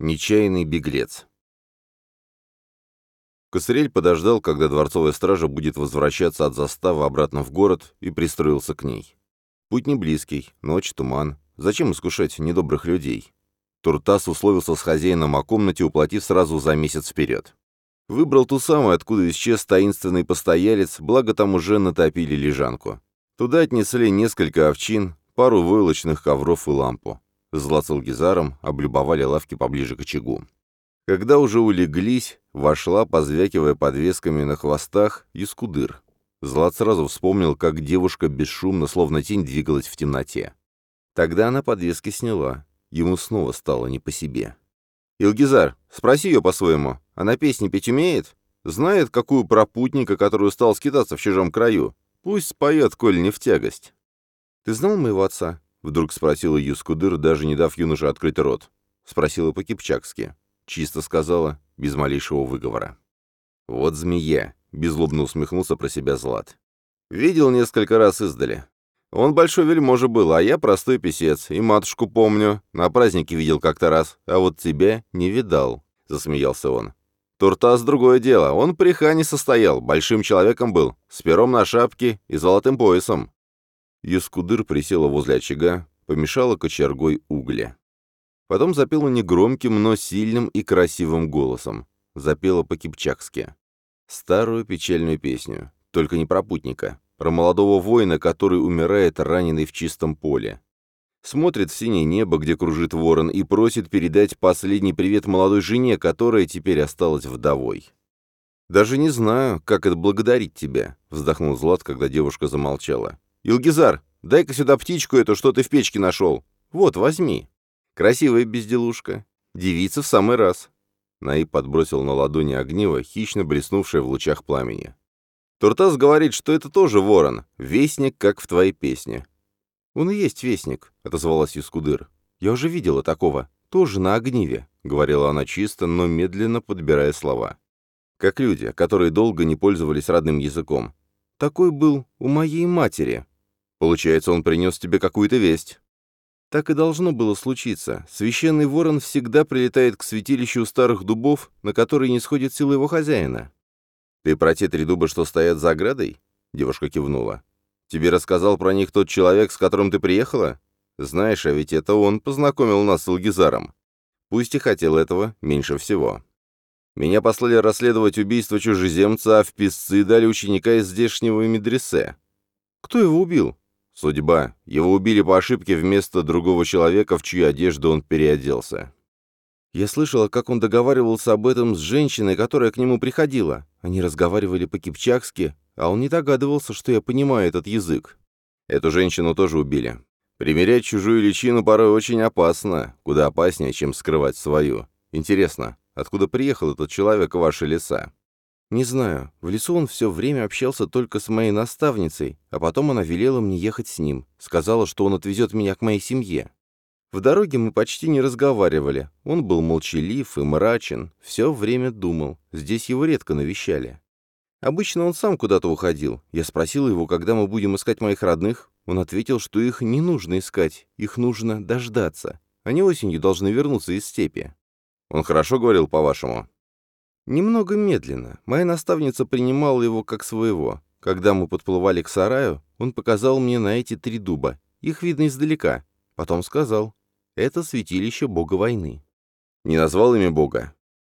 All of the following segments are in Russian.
Нечаянный беглец. Косырель подождал, когда дворцовая стража будет возвращаться от заставы обратно в город, и пристроился к ней. Путь не близкий, ночь, туман. Зачем искушать недобрых людей? Туртас условился с хозяином о комнате, уплатив сразу за месяц вперед. Выбрал ту самую, откуда исчез таинственный постоялец, благо там уже натопили лежанку. Туда отнесли несколько овчин, пару войлочных ковров и лампу. С Алгизаром облюбовали лавки поближе к очагу. Когда уже улеглись, вошла, позвякивая подвесками на хвостах, Искудыр. Злат сразу вспомнил, как девушка бесшумно, словно тень, двигалась в темноте. Тогда она подвески сняла. Ему снова стало не по себе. «Илгизар, спроси ее по-своему. Она песни петь умеет? Знает, какую пропутника, который стал скитаться в чужом краю? Пусть споет, коль не в тягость». «Ты знал моего отца?» Вдруг спросила Юскудыр, даже не дав юноше открыть рот. Спросила по-кипчакски. Чисто сказала, без малейшего выговора. «Вот змея!» — беззлобно усмехнулся про себя Злат. «Видел несколько раз издали. Он большой вельможа был, а я простой писец, и матушку помню. На празднике видел как-то раз, а вот тебя не видал», — засмеялся он. «Туртас — другое дело. Он при хане состоял, большим человеком был, с пером на шапке и золотым поясом. Юскудыр присела возле очага, помешала кочергой угля. Потом запела негромким, но сильным и красивым голосом. Запела по-кипчакски. Старую печальную песню, только не про путника, про молодого воина, который умирает раненый в чистом поле. Смотрит в синее небо, где кружит ворон, и просит передать последний привет молодой жене, которая теперь осталась вдовой. «Даже не знаю, как отблагодарить тебя», — вздохнул Злат, когда девушка замолчала. «Илгизар, дай-ка сюда птичку эту, что ты в печке нашел. Вот, возьми. Красивая безделушка. Девица в самый раз». Наиб подбросил на ладони огниво, хищно блеснувшее в лучах пламени. «Туртас говорит, что это тоже ворон, вестник, как в твоей песне». «Он и есть вестник», — отозвалась Юскудыр. «Я уже видела такого. Тоже на огниве», — говорила она чисто, но медленно подбирая слова. Как люди, которые долго не пользовались родным языком. «Такой был у моей матери», Получается, он принес тебе какую-то весть. Так и должно было случиться. Священный ворон всегда прилетает к святилищу старых дубов, на которые не сходит сила его хозяина. «Ты про те три дуба, что стоят за оградой?» Девушка кивнула. «Тебе рассказал про них тот человек, с которым ты приехала? Знаешь, а ведь это он познакомил нас с Алгизаром. Пусть и хотел этого меньше всего. Меня послали расследовать убийство чужеземца, а в писцы дали ученика из здешнего медресе. Кто его убил?» Судьба. Его убили по ошибке вместо другого человека, в чью одежду он переоделся. Я слышала, как он договаривался об этом с женщиной, которая к нему приходила. Они разговаривали по-кипчакски, а он не догадывался, что я понимаю этот язык. Эту женщину тоже убили. Примерять чужую личину порой очень опасно, куда опаснее, чем скрывать свою. Интересно, откуда приехал этот человек в ваши леса? «Не знаю. В лесу он все время общался только с моей наставницей, а потом она велела мне ехать с ним. Сказала, что он отвезет меня к моей семье. В дороге мы почти не разговаривали. Он был молчалив и мрачен, все время думал. Здесь его редко навещали. Обычно он сам куда-то уходил. Я спросил его, когда мы будем искать моих родных. Он ответил, что их не нужно искать, их нужно дождаться. Они осенью должны вернуться из степи. Он хорошо говорил, по-вашему? Немного медленно. Моя наставница принимала его как своего. Когда мы подплывали к сараю, он показал мне на эти три дуба. Их видно издалека. Потом сказал, это святилище бога войны. Не назвал имя бога.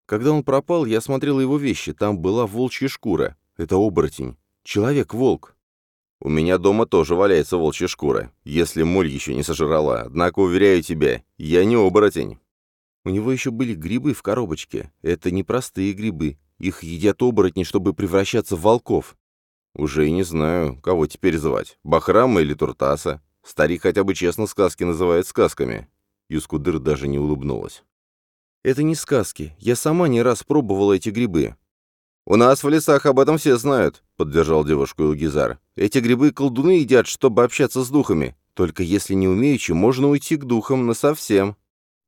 Когда он пропал, я смотрел его вещи. Там была волчья шкура. Это оборотень. Человек-волк. У меня дома тоже валяется волчья шкура, если моль еще не сожрала. Однако, уверяю тебя, я не оборотень. У него еще были грибы в коробочке. Это не простые грибы. Их едят оборотни, чтобы превращаться в волков. Уже и не знаю, кого теперь звать. Бахрама или Туртаса. Старик хотя бы честно сказки называет сказками. Юскудыр даже не улыбнулась. «Это не сказки. Я сама не раз пробовала эти грибы». «У нас в лесах об этом все знают», — поддержал девушку Илгизар. «Эти грибы колдуны едят, чтобы общаться с духами. Только если не умеючи, можно уйти к духам насовсем».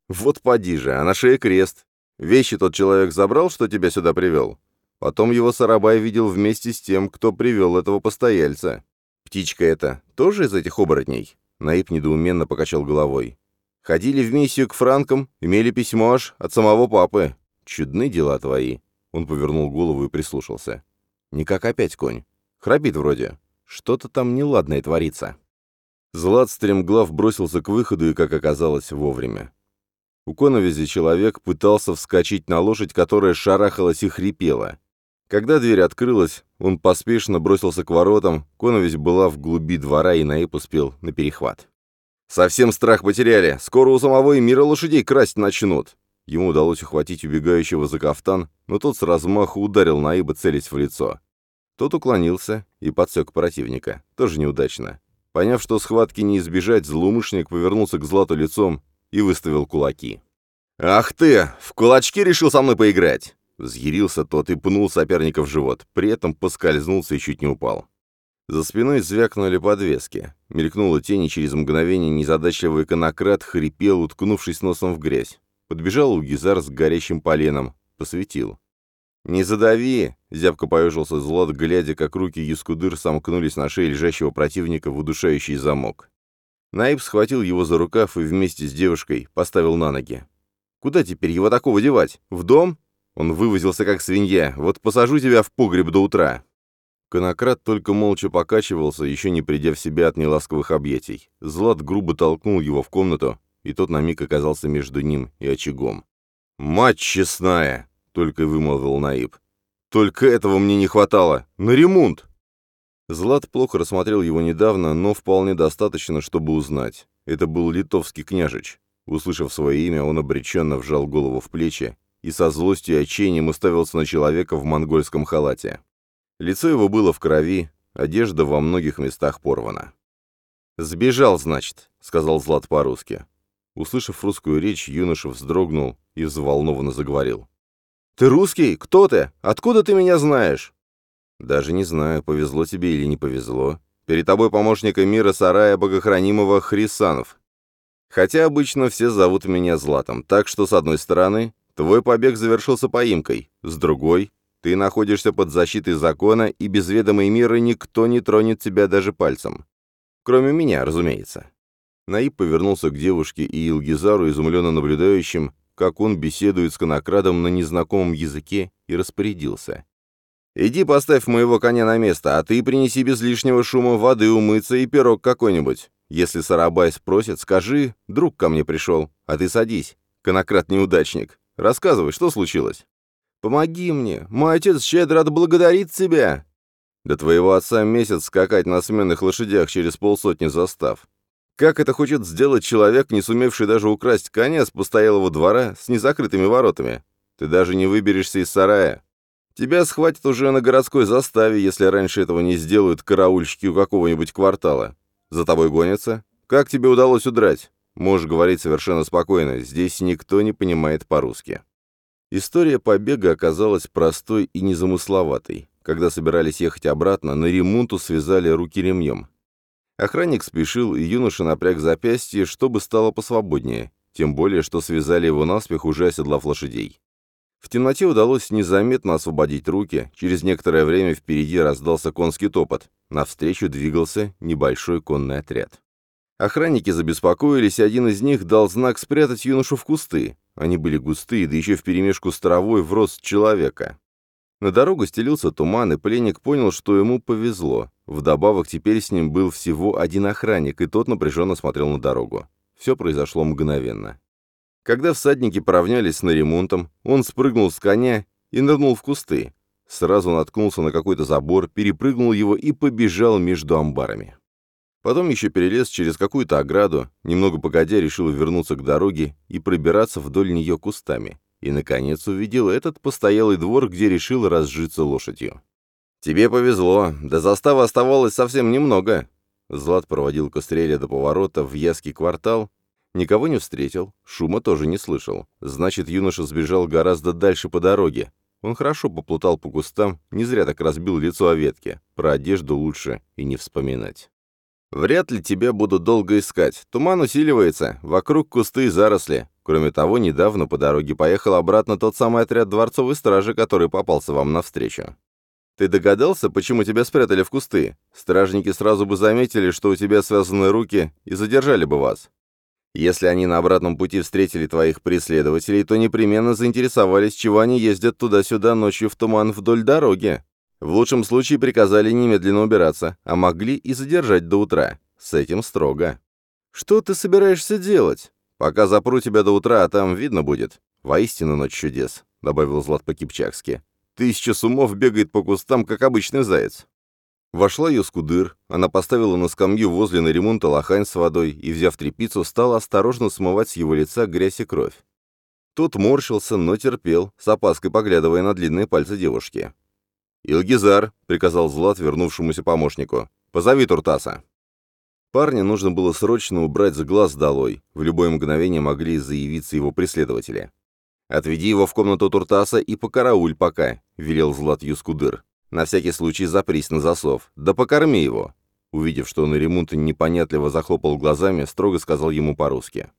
Вот поди же, а на шее крест. Вещи тот человек забрал, что тебя сюда привел? Потом его Сарабай видел вместе с тем, кто привел этого постояльца. Птичка эта тоже из этих оборотней?» Наиб недоуменно покачал головой. Ходили в миссию к франкам, имели письмо аж от самого папы. Чудны дела твои». Он повернул голову и прислушался. «Никак опять конь. Храпит вроде. Что-то там неладное творится». Злат стремглав бросился к выходу и, как оказалось, вовремя. У коновизи человек пытался вскочить на лошадь, которая шарахалась и хрипела. Когда дверь открылась, он поспешно бросился к воротам, коновись была в глуби двора, и Наиб успел на перехват. «Совсем страх потеряли! Скоро у самого и мира лошадей красть начнут!» Ему удалось ухватить убегающего за кафтан, но тот с размаху ударил Наиба, целясь в лицо. Тот уклонился и подсек противника. Тоже неудачно. Поняв, что схватки не избежать, злоумышленник повернулся к Злату лицом и выставил кулаки. «Ах ты! В кулачки решил со мной поиграть!» Взъярился тот и пнул соперника в живот, при этом поскользнулся и чуть не упал. За спиной звякнули подвески. Мелькнула тень, и через мгновение незадачливый конократ хрипел, уткнувшись носом в грязь. Подбежал Угизар с горящим поленом. Посветил. «Не задави!» — зябко поежился Злат, глядя, как руки Юскудыр сомкнулись на шее лежащего противника в удушающий замок. Наиб схватил его за рукав и вместе с девушкой поставил на ноги. «Куда теперь его такого девать? В дом?» Он вывозился как свинья. «Вот посажу тебя в погреб до утра». Конократ только молча покачивался, еще не придя в себя от неласковых объятий. Злат грубо толкнул его в комнату, и тот на миг оказался между ним и очагом. «Мать честная!» — только вымолвил Наиб. «Только этого мне не хватало! На ремонт!» Злат плохо рассмотрел его недавно, но вполне достаточно, чтобы узнать. Это был литовский княжич. Услышав свое имя, он обреченно вжал голову в плечи и со злостью и отчаянием уставился на человека в монгольском халате. Лицо его было в крови, одежда во многих местах порвана. «Сбежал, значит», — сказал Злат по-русски. Услышав русскую речь, юноша вздрогнул и взволнованно заговорил. «Ты русский? Кто ты? Откуда ты меня знаешь?» «Даже не знаю, повезло тебе или не повезло. Перед тобой помощника мира сарая богохранимого Хрисанов. Хотя обычно все зовут меня Златом, так что, с одной стороны, твой побег завершился поимкой, с другой, ты находишься под защитой закона, и без ведомой мира никто не тронет тебя даже пальцем. Кроме меня, разумеется. Наиб повернулся к девушке и Илгизару, изумленно наблюдающим, как он беседует с конокрадом на незнакомом языке, и распорядился. «Иди поставь моего коня на место, а ты принеси без лишнего шума воды умыться и пирог какой-нибудь. Если Сарабай спросит, скажи, друг ко мне пришел, а ты садись. Конократ-неудачник. Рассказывай, что случилось?» «Помоги мне, мой отец щедро отблагодарит тебя!» «До твоего отца месяц скакать на сменных лошадях через полсотни застав. Как это хочет сделать человек, не сумевший даже украсть коня с постоялого двора с незакрытыми воротами? Ты даже не выберешься из сарая. Тебя схватят уже на городской заставе, если раньше этого не сделают караульщики у какого-нибудь квартала. За тобой гонятся? Как тебе удалось удрать? Можешь говорить совершенно спокойно, здесь никто не понимает по-русски. История побега оказалась простой и незамысловатой. Когда собирались ехать обратно, на ремонту связали руки ремнем. Охранник спешил, и юноша напряг запястье, чтобы стало посвободнее, тем более, что связали его наспех, уже оседлав лошадей. В темноте удалось незаметно освободить руки, через некоторое время впереди раздался конский топот, навстречу двигался небольшой конный отряд. Охранники забеспокоились, и один из них дал знак спрятать юношу в кусты. Они были густые, да еще вперемешку с травой в рост человека. На дорогу стелился туман, и пленник понял, что ему повезло. Вдобавок теперь с ним был всего один охранник, и тот напряженно смотрел на дорогу. Все произошло мгновенно. Когда всадники поравнялись с наремонтом, он спрыгнул с коня и нырнул в кусты. Сразу наткнулся на какой-то забор, перепрыгнул его и побежал между амбарами. Потом еще перелез через какую-то ограду, немного погодя решил вернуться к дороге и пробираться вдоль нее кустами и, наконец, увидел этот постоялый двор, где решил разжиться лошадью. «Тебе повезло, до заставы оставалось совсем немного». Злат проводил Костреля до поворота в Яский квартал, никого не встретил, шума тоже не слышал. Значит, юноша сбежал гораздо дальше по дороге. Он хорошо поплутал по кустам, не зря так разбил лицо о ветке. Про одежду лучше и не вспоминать. Вряд ли тебя будут долго искать. Туман усиливается, вокруг кусты и заросли. Кроме того, недавно по дороге поехал обратно тот самый отряд дворцовой стражи, который попался вам навстречу. Ты догадался, почему тебя спрятали в кусты? Стражники сразу бы заметили, что у тебя связаны руки, и задержали бы вас. Если они на обратном пути встретили твоих преследователей, то непременно заинтересовались, чего они ездят туда-сюда ночью в туман вдоль дороги. В лучшем случае приказали немедленно убираться, а могли и задержать до утра. С этим строго. Что ты собираешься делать? Пока запру тебя до утра, а там видно будет. Воистину ночь чудес, добавил Злат по-кипчакски. Тысяча сумов бегает по кустам, как обычный заяц. Вошла Юскудыр, она поставила на скамью возле на ремонта лохань с водой и, взяв тряпицу, стала осторожно смывать с его лица грязь и кровь. Тот морщился, но терпел, с опаской поглядывая на длинные пальцы девушки. «Илгизар», — приказал Злат вернувшемуся помощнику, — «позови Туртаса». Парня нужно было срочно убрать с глаз долой, в любое мгновение могли заявиться его преследователи. «Отведи его в комнату Туртаса и покарауль пока», — велел Злат Юскудыр. «На всякий случай запрись на засов, да покорми его». Увидев, что он и ремонт непонятливо захлопал глазами, строго сказал ему по-русски.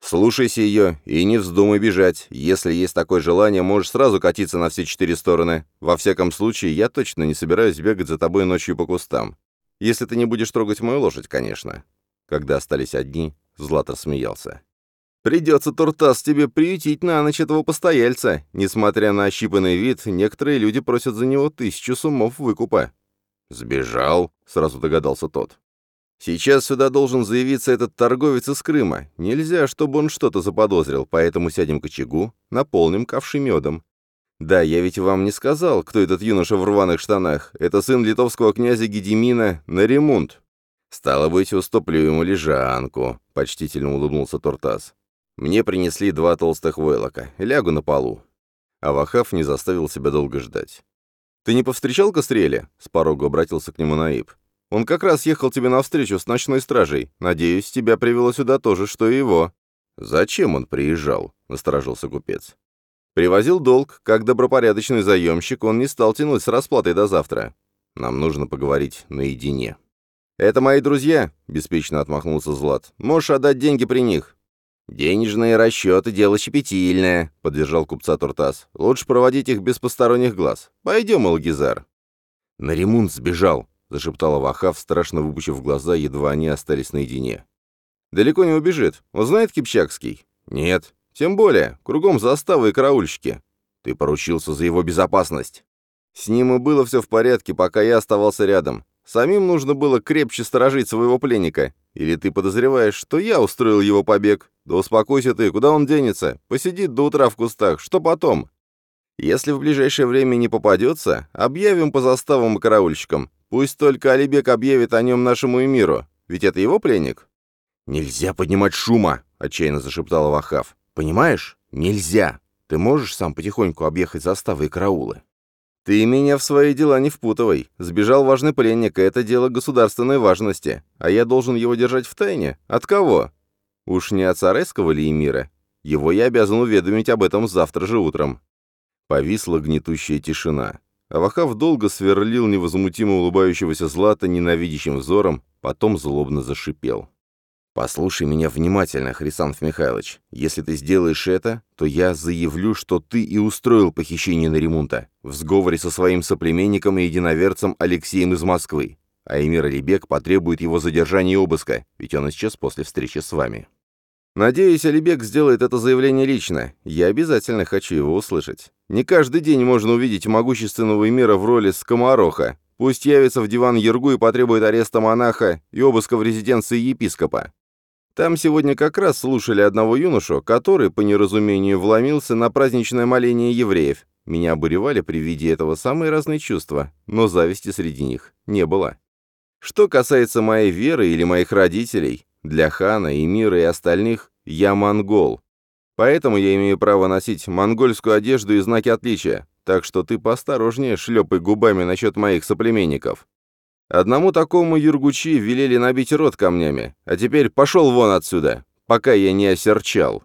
«Слушайся ее и не вздумай бежать. Если есть такое желание, можешь сразу катиться на все четыре стороны. Во всяком случае, я точно не собираюсь бегать за тобой ночью по кустам. Если ты не будешь трогать мою лошадь, конечно». Когда остались одни, Златер смеялся. «Придется, Туртас, тебе приютить на ночь этого постояльца. Несмотря на ощипанный вид, некоторые люди просят за него тысячу сумов выкупа». «Сбежал», — сразу догадался тот. Сейчас сюда должен заявиться этот торговец из Крыма. Нельзя, чтобы он что-то заподозрил, поэтому сядем к очагу, наполним ковши медом. Да, я ведь вам не сказал, кто этот юноша в рваных штанах. Это сын литовского князя Гедемина на ремонт. Стало быть, уступлю ему лежанку, почтительно улыбнулся Тортас. Мне принесли два толстых войлока. Лягу на полу. А не заставил себя долго ждать. «Ты не повстречал Костреля?» — с порога обратился к нему Наиб. Он как раз ехал тебе навстречу с ночной стражей. Надеюсь, тебя привело сюда тоже, что и его». «Зачем он приезжал?» — насторожился купец. «Привозил долг. Как добропорядочный заемщик, он не стал тянуть с расплатой до завтра. Нам нужно поговорить наедине». «Это мои друзья», — беспечно отмахнулся Злат. «Можешь отдать деньги при них». «Денежные расчеты — дело щепетильное», — поддержал купца Туртас. «Лучше проводить их без посторонних глаз. Пойдем, Алгизар». «На ремонт сбежал», — зашептала Вахав, страшно выпучив глаза, едва они остались наедине. «Далеко не убежит. Он знает Кипчакский?» «Нет. Тем более. Кругом заставы и караульщики. Ты поручился за его безопасность». «С ним и было все в порядке, пока я оставался рядом. Самим нужно было крепче сторожить своего пленника. Или ты подозреваешь, что я устроил его побег? Да успокойся ты, куда он денется? Посидит до утра в кустах. Что потом?» «Если в ближайшее время не попадется, объявим по заставам и караульщикам. Пусть только Алибек объявит о нем нашему эмиру, ведь это его пленник». «Нельзя поднимать шума», — отчаянно зашептал Вахав. «Понимаешь? Нельзя. Ты можешь сам потихоньку объехать заставы и караулы?» «Ты меня в свои дела не впутывай. Сбежал важный пленник, и это дело государственной важности. А я должен его держать в тайне? От кого? Уж не от царайского ли эмира? Его я обязан уведомить об этом завтра же утром». Повисла гнетущая тишина. Авахав долго сверлил невозмутимо улыбающегося Злата ненавидящим взором, потом злобно зашипел. «Послушай меня внимательно, Хрисанф Михайлович. Если ты сделаешь это, то я заявлю, что ты и устроил похищение Наримунта в сговоре со своим соплеменником и единоверцем Алексеем из Москвы, а Эмир Алибек потребует его задержания и обыска, ведь он исчез после встречи с вами. Надеюсь, Алибек сделает это заявление лично. Я обязательно хочу его услышать. Не каждый день можно увидеть могущественного эмира в роли скомороха. Пусть явится в диван Ергу и потребует ареста монаха и обыска в резиденции епископа. Там сегодня как раз слушали одного юношу, который, по неразумению, вломился на праздничное моление евреев. Меня обуревали при виде этого самые разные чувства, но зависти среди них не было. Что касается моей веры или моих родителей, для хана, эмира и остальных я монгол, Поэтому я имею право носить монгольскую одежду и знаки отличия, так что ты поосторожнее шлепай губами насчет моих соплеменников. Одному такому Юргучи велели набить рот камнями, а теперь пошел вон отсюда, пока я не осерчал».